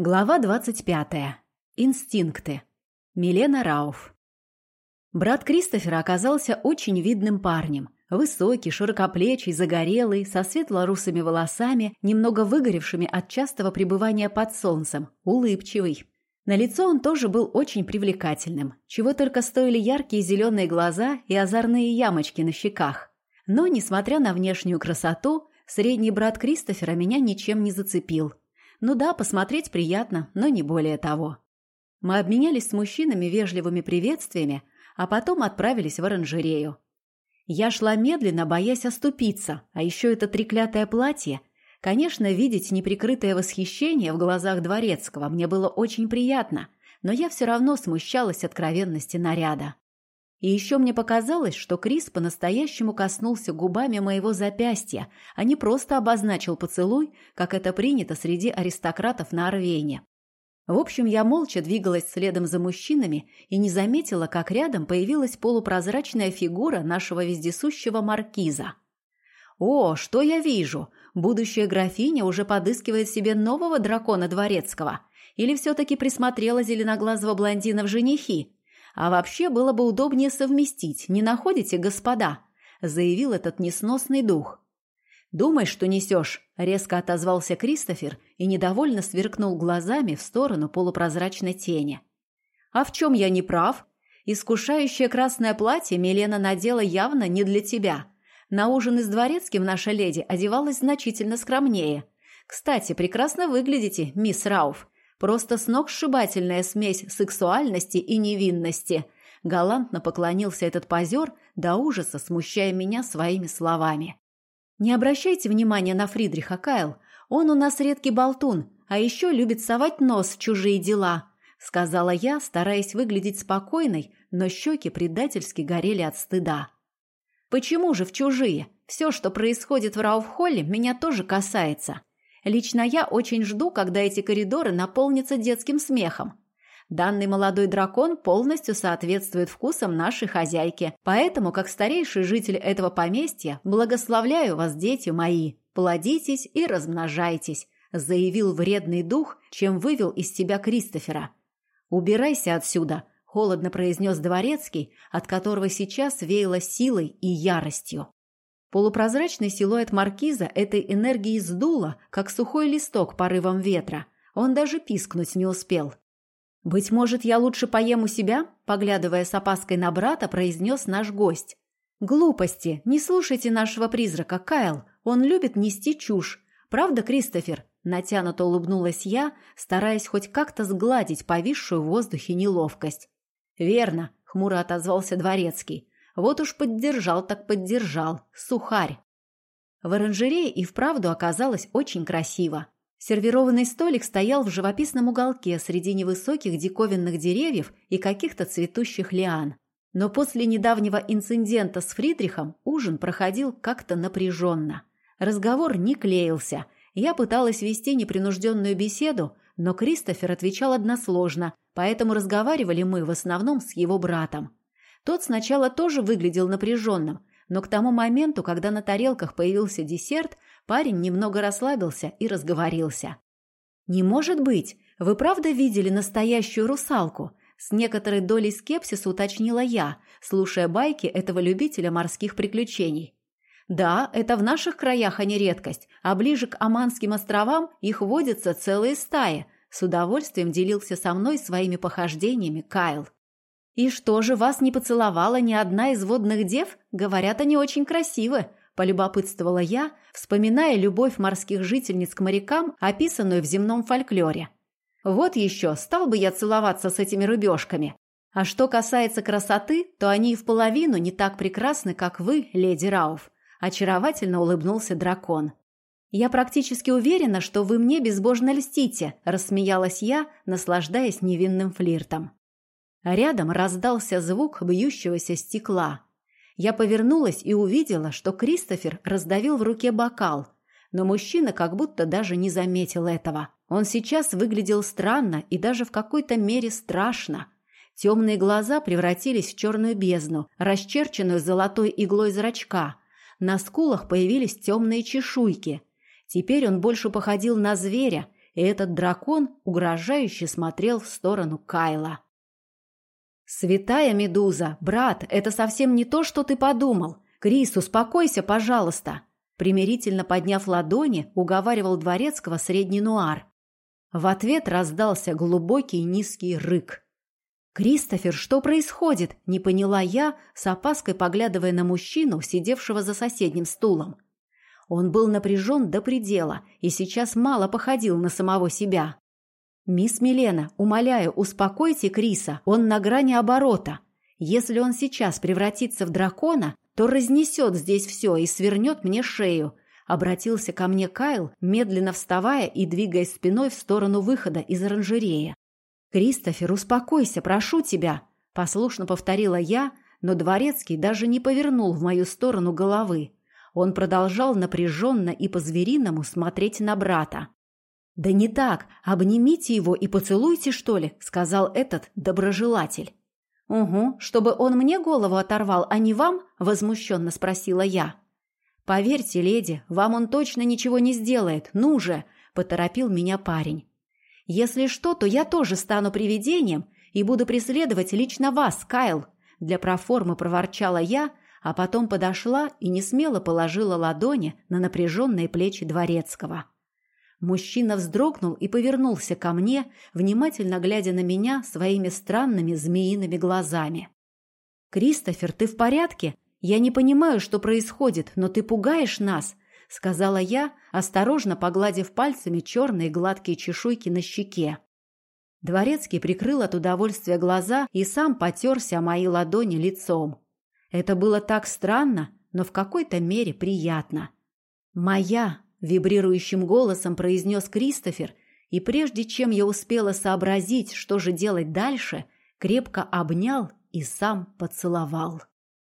Глава 25. Инстинкты. Милена Рауф. Брат Кристофера оказался очень видным парнем. Высокий, широкоплечий, загорелый, со светло-русыми волосами, немного выгоревшими от частого пребывания под солнцем, улыбчивый. На лицо он тоже был очень привлекательным, чего только стоили яркие зеленые глаза и озорные ямочки на щеках. Но, несмотря на внешнюю красоту, средний брат Кристофера меня ничем не зацепил – ну да, посмотреть приятно, но не более того. Мы обменялись с мужчинами вежливыми приветствиями, а потом отправились в оранжерею. Я шла медленно, боясь оступиться, а еще это треклятое платье. Конечно, видеть неприкрытое восхищение в глазах дворецкого мне было очень приятно, но я все равно смущалась откровенности наряда. И еще мне показалось, что Крис по-настоящему коснулся губами моего запястья, а не просто обозначил поцелуй, как это принято среди аристократов на Орвейне. В общем, я молча двигалась следом за мужчинами и не заметила, как рядом появилась полупрозрачная фигура нашего вездесущего маркиза. «О, что я вижу! Будущая графиня уже подыскивает себе нового дракона дворецкого. Или все-таки присмотрела зеленоглазого блондина в женихи?» А вообще было бы удобнее совместить, не находите, господа?» – заявил этот несносный дух. «Думай, что несешь», – резко отозвался Кристофер и недовольно сверкнул глазами в сторону полупрозрачной тени. «А в чем я не прав? Искушающее красное платье Милена надела явно не для тебя. На ужин с дворецким наша леди одевалась значительно скромнее. Кстати, прекрасно выглядите, мисс Рауф. Просто сногсшибательная смесь сексуальности и невинности. Галантно поклонился этот позер, до ужаса смущая меня своими словами. «Не обращайте внимания на Фридриха, Кайл. Он у нас редкий болтун, а еще любит совать нос в чужие дела», сказала я, стараясь выглядеть спокойной, но щеки предательски горели от стыда. «Почему же в чужие? Все, что происходит в Рауфхолле, меня тоже касается. Лично я очень жду, когда эти коридоры наполнятся детским смехом. Данный молодой дракон полностью соответствует вкусам нашей хозяйки, поэтому, как старейший житель этого поместья, благословляю вас, дети мои. Плодитесь и размножайтесь, заявил вредный дух, чем вывел из себя Кристофера. Убирайся отсюда, холодно произнес дворецкий, от которого сейчас веяло силой и яростью. Полупрозрачный силуэт маркиза этой энергии сдуло, как сухой листок порывом ветра. Он даже пискнуть не успел. «Быть может, я лучше поем у себя?» Поглядывая с опаской на брата, произнес наш гость. «Глупости! Не слушайте нашего призрака, Кайл. Он любит нести чушь. Правда, Кристофер?» Натянуто улыбнулась я, стараясь хоть как-то сгладить повисшую в воздухе неловкость. «Верно», — хмуро отозвался Дворецкий. Вот уж поддержал так поддержал. Сухарь. В оранжерее и вправду оказалось очень красиво. Сервированный столик стоял в живописном уголке среди невысоких диковинных деревьев и каких-то цветущих лиан. Но после недавнего инцидента с Фридрихом ужин проходил как-то напряженно. Разговор не клеился. Я пыталась вести непринужденную беседу, но Кристофер отвечал односложно, поэтому разговаривали мы в основном с его братом. Тот сначала тоже выглядел напряженным, но к тому моменту, когда на тарелках появился десерт, парень немного расслабился и разговорился. «Не может быть! Вы правда видели настоящую русалку?» С некоторой долей скепсиса уточнила я, слушая байки этого любителя морских приключений. «Да, это в наших краях, не редкость, а ближе к Аманским островам их водятся целые стаи», с удовольствием делился со мной своими похождениями Кайл. «И что же, вас не поцеловала ни одна из водных дев? Говорят, они очень красивы», – полюбопытствовала я, вспоминая любовь морских жительниц к морякам, описанную в земном фольклоре. «Вот еще, стал бы я целоваться с этими рыбешками. А что касается красоты, то они и в половину не так прекрасны, как вы, леди Рауф», – очаровательно улыбнулся дракон. «Я практически уверена, что вы мне безбожно льстите», – рассмеялась я, наслаждаясь невинным флиртом. Рядом раздался звук бьющегося стекла. Я повернулась и увидела, что Кристофер раздавил в руке бокал, но мужчина как будто даже не заметил этого. Он сейчас выглядел странно и даже в какой-то мере страшно. Темные глаза превратились в черную бездну, расчерченную золотой иглой зрачка. На скулах появились темные чешуйки. Теперь он больше походил на зверя, и этот дракон угрожающе смотрел в сторону Кайла. «Святая Медуза, брат, это совсем не то, что ты подумал. Крис, успокойся, пожалуйста!» Примирительно подняв ладони, уговаривал дворецкого средний нуар. В ответ раздался глубокий низкий рык. «Кристофер, что происходит?» – не поняла я, с опаской поглядывая на мужчину, сидевшего за соседним стулом. Он был напряжен до предела и сейчас мало походил на самого себя. «Мисс Милена, умоляю, успокойте Криса, он на грани оборота. Если он сейчас превратится в дракона, то разнесет здесь все и свернет мне шею», обратился ко мне Кайл, медленно вставая и двигаясь спиной в сторону выхода из оранжерея. «Кристофер, успокойся, прошу тебя!» Послушно повторила я, но Дворецкий даже не повернул в мою сторону головы. Он продолжал напряженно и по-звериному смотреть на брата. «Да не так! Обнимите его и поцелуйте, что ли!» — сказал этот доброжелатель. «Угу, чтобы он мне голову оторвал, а не вам?» — возмущенно спросила я. «Поверьте, леди, вам он точно ничего не сделает. Ну же!» — поторопил меня парень. «Если что, то я тоже стану привидением и буду преследовать лично вас, Кайл!» Для проформы проворчала я, а потом подошла и несмело положила ладони на напряженные плечи дворецкого. Мужчина вздрогнул и повернулся ко мне, внимательно глядя на меня своими странными змеиными глазами. «Кристофер, ты в порядке? Я не понимаю, что происходит, но ты пугаешь нас», — сказала я, осторожно погладив пальцами черные гладкие чешуйки на щеке. Дворецкий прикрыл от удовольствия глаза и сам потерся о мои ладони лицом. Это было так странно, но в какой-то мере приятно. «Моя!» — вибрирующим голосом произнес Кристофер, и прежде чем я успела сообразить, что же делать дальше, крепко обнял и сам поцеловал.